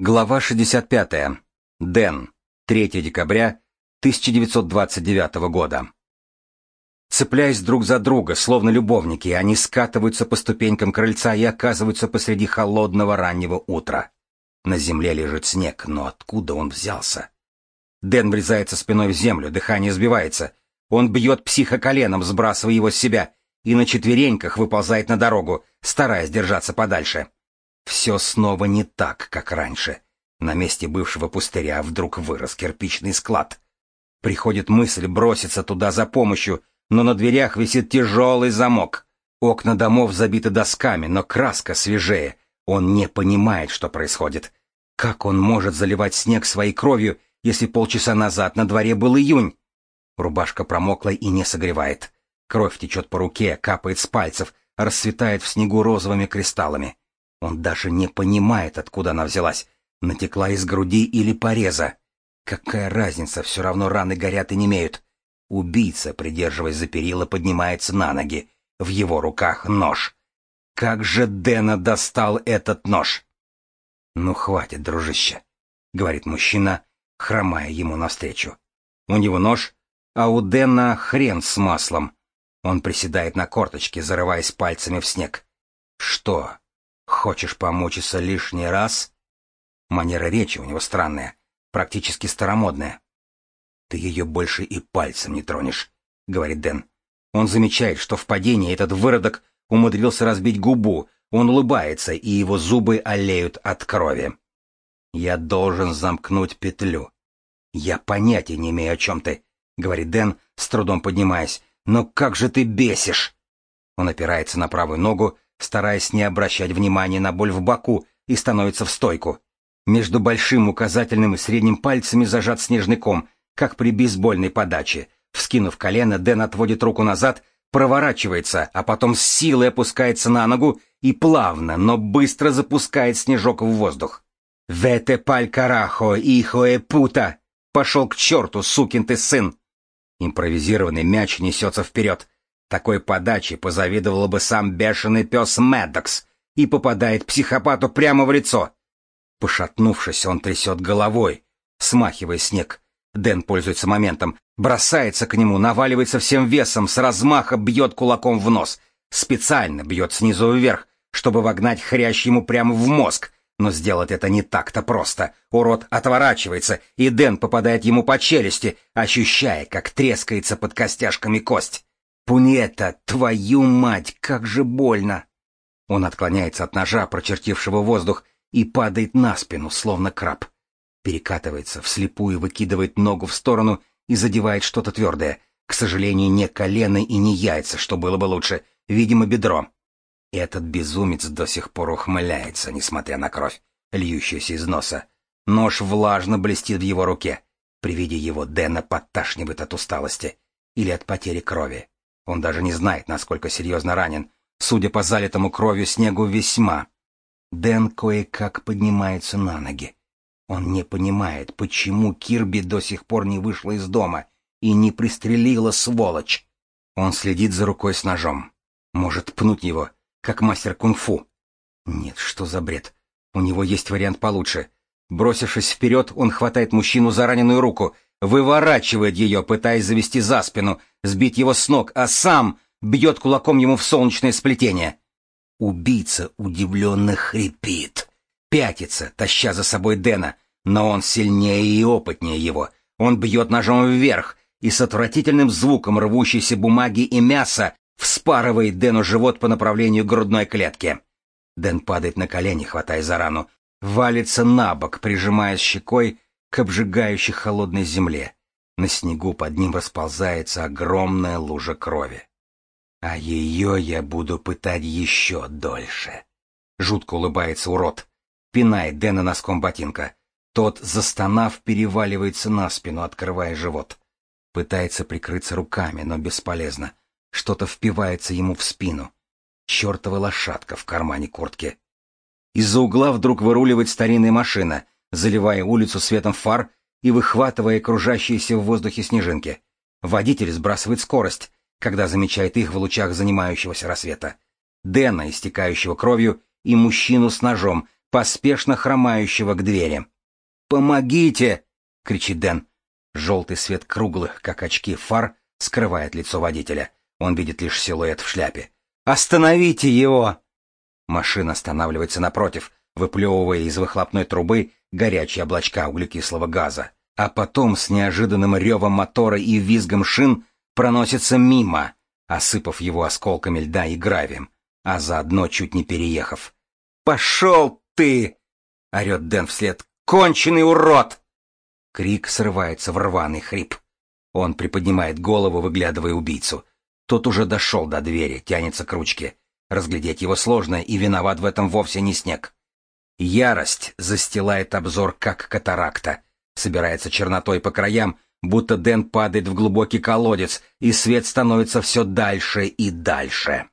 Глава 65. Дэн. 3 декабря 1929 года. Цепляясь друг за друга, словно любовники, они скатываются по ступенькам крыльца и оказываются посреди холодного раннего утра. На земле лежит снег, но откуда он взялся? Дэн врезается спиной в землю, дыхание сбивается. Он бьет психа коленом, сбрасывая его с себя, и на четвереньках выползает на дорогу, стараясь держаться подальше. Все снова не так, как раньше. На месте бывшего пустыря вдруг вырос кирпичный склад. Приходит мысль броситься туда за помощью, но на дверях висит тяжелый замок. Окна домов забиты досками, но краска свежее. Он не понимает, что происходит. Как он может заливать снег своей кровью, если полчаса назад на дворе был июнь? Рубашка промокла и не согревает. Кровь течет по руке, капает с пальцев, расцветает в снегу розовыми кристаллами. Он даже не понимает, откуда она взялась. Натекла из груди или пореза. Какая разница, все равно раны горят и немеют. Убийца, придерживаясь за перила, поднимается на ноги. В его руках нож. Как же Дэна достал этот нож? «Ну, хватит, дружище», — говорит мужчина, хромая ему навстречу. У него нож, а у Дэна хрен с маслом. Он приседает на корточке, зарываясь пальцами в снег. «Что, Хочешь помучиться лишний раз? Манера речи у него странная, практически старомодная. Ты ее больше и пальцем не тронешь, говорит Дэн. Он замечает, что в падении этот выродок умудрился разбить губу, он улыбается, и его зубы олеют от крови. Я должен замкнуть петлю. Я понятия не имею, о чем ты, говорит Дэн, с трудом поднимаясь. Но как же ты бесишь! Он опирается на правую ногу, стараясь не обращать внимания на боль в боку, и становится в стойку. Между большим указательным и средним пальцами зажат снежный ком, как при бейсбольной подаче. Вскинув колено, Дэн отводит руку назад, проворачивается, а потом с силой опускается на ногу и плавно, но быстро запускает снежок в воздух. «Вете паль карахо, ихо э пута!» «Пошел к черту, сукин ты сын!» Импровизированный мяч несется вперед. Такой подачи позавидовал бы сам бешеный пес Мэддокс и попадает психопату прямо в лицо. Пошатнувшись, он трясет головой, смахивая снег. Дэн пользуется моментом, бросается к нему, наваливается всем весом, с размаха бьет кулаком в нос. Специально бьет снизу вверх, чтобы вогнать хрящ ему прямо в мозг. Но сделать это не так-то просто. Урод отворачивается, и Дэн попадает ему по челюсти, ощущая, как трескается под костяшками кость. «Пунета, твою мать, как же больно!» Он отклоняется от ножа, прочертившего воздух, и падает на спину, словно краб. Перекатывается, вслепую выкидывает ногу в сторону и задевает что-то твердое. К сожалению, не колено и не яйца, что было бы лучше, видимо, бедро. Этот безумец до сих пор ухмыляется, несмотря на кровь, льющуюся из носа. Нож влажно блестит в его руке. При виде его Дэна подташнивает от усталости или от потери крови. Он даже не знает, насколько серьезно ранен. Судя по залитому кровью снегу, весьма. Дэн кое-как поднимается на ноги. Он не понимает, почему Кирби до сих пор не вышла из дома и не пристрелила сволочь. Он следит за рукой с ножом. Может пнуть его, как мастер кунг-фу. Нет, что за бред. У него есть вариант получше. Бросившись вперед, он хватает мужчину за раненую руку — выворачивает ее, пытаясь завести за спину, сбить его с ног, а сам бьет кулаком ему в солнечное сплетение. Убийца удивленно хрипит, пятится, таща за собой Дэна, но он сильнее и опытнее его. Он бьет ножом вверх, и с отвратительным звуком рвущейся бумаги и мяса вспарывает Дэну живот по направлению грудной клетки. Дэн падает на колени, хватая за рану, валится на бок, прижимаясь щекой к обжигающей холодной земле. На снегу под ним расползается огромная лужа крови. А ее я буду пытать еще дольше. Жутко улыбается урод. Пинает Дэна носком ботинка. Тот, застонав, переваливается на спину, открывая живот. Пытается прикрыться руками, но бесполезно. Что-то впивается ему в спину. Чертова лошадка в кармане куртки. Из-за угла вдруг выруливает старинная машина — заливая улицу светом фар и выхватывая кружащиеся в воздухе снежинки. Водитель сбрасывает скорость, когда замечает их в лучах занимающегося рассвета. Дэна, истекающего кровью, и мужчину с ножом, поспешно хромающего к двери. «Помогите!» — кричит Дэн. Желтый свет круглых, как очки фар, скрывает лицо водителя. Он видит лишь силуэт в шляпе. «Остановите его!» Машина останавливается напротив, выплевывая из выхлопной трубы горячие облачка углекислого газа. А потом с неожиданным ревом мотора и визгом шин проносится мимо, осыпав его осколками льда и гравием, а заодно чуть не переехав. «Пошел ты!» — орет Дэн вслед. «Конченый урод!» Крик срывается в рваный хрип. Он приподнимает голову, выглядывая убийцу. Тот уже дошел до двери, тянется к ручке. Разглядеть его сложно, и виноват в этом вовсе не снег. Ярость застилает обзор, как катаракта. Собирается чернотой по краям, будто Дэн падает в глубокий колодец, и свет становится все дальше и дальше.